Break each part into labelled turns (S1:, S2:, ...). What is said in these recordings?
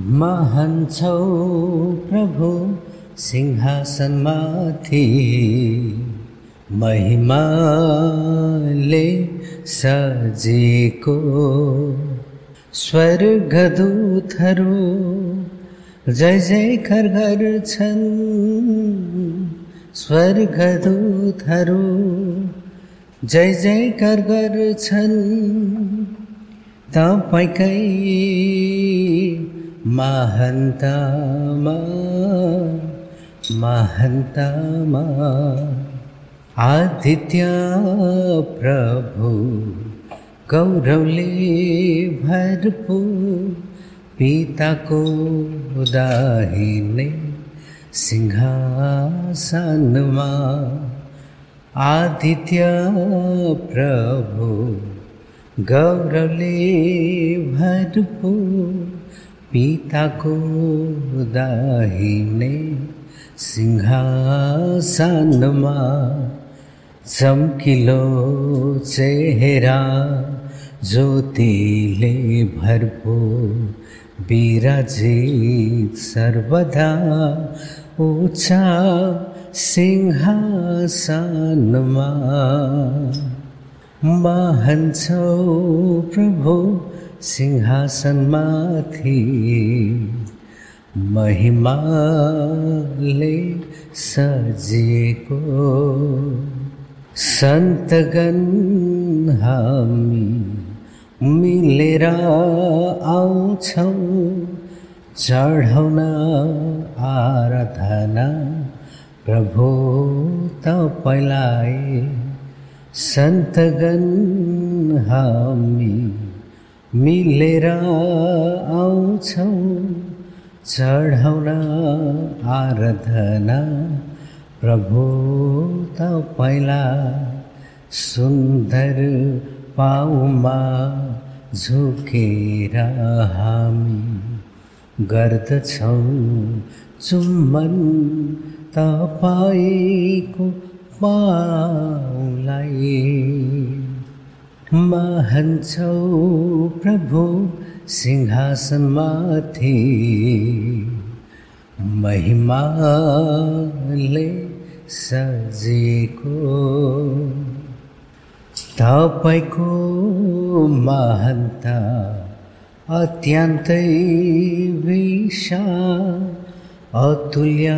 S1: महान छौ प्रभु सिंहासनमाथि महिमाले सजिएको स्वर्गदूतहरू जय जयकार गर्छन् स्वर्गदूतहरू जय जयकार गर्छन् तपाईँकै महान्तमा महान्तमा आदित्य प्रभु गौरवले पिता को दाहिने सिंहासनमा आदित्य प्रभु गौरवले भरपु पिताको दाहिने सिंहासनमा चम्किलो चेहरा ज्योतिले भरपो विराजित सर्वदा उचा सिंहासनमा। महान छौ प्रभु सिंहासनमाथि महिमाले सजिएको सन्तगण हामी मिलेर आउँछौँ। चढाउन आराधना। प्रभु तपाईँलाई सन्तगण हामी मिलेर आउँछौँ। चढाउन आराधना। प्रभु तपाईँलाई सुन्दर पाउमा झुकेर हामी गर्दछौँ। चुम्बन तपाईँको पाउलाई। महान छौ प्रभु सिंहासनमाथि महिमाले सजिएको तपाईँको महानता अत्यन्तै विशा अतुल्य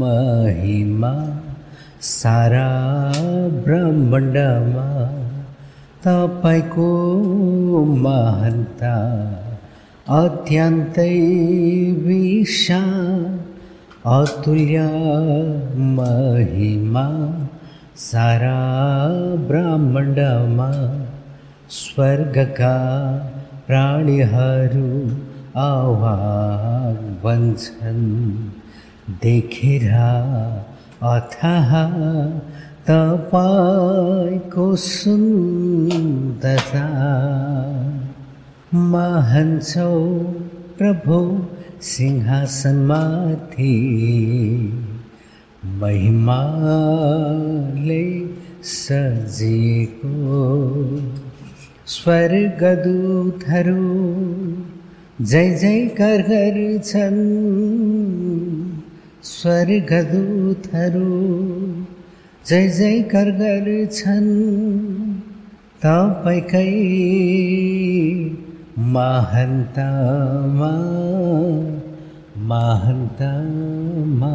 S1: महिमा सारा ब्रह्माण्डमा तपाईँको महानता अत्यन्तै विशा अतुल्य महिमा सारा ब्रह्माण्डमा स्वर्गका प्राणीहरू आवाज बन्छन्। देखेर अथाह तपाईँको सुन्दरता। महान छौ प्रभु सिंहासनमाथि। महिमाले सजिएको स्वर्गदूतहरू जय जयकार गर्छन् स्वर्गदूतहरू जय जयकार गर्छन् तपाईँकै महान्तमा महान्तमा।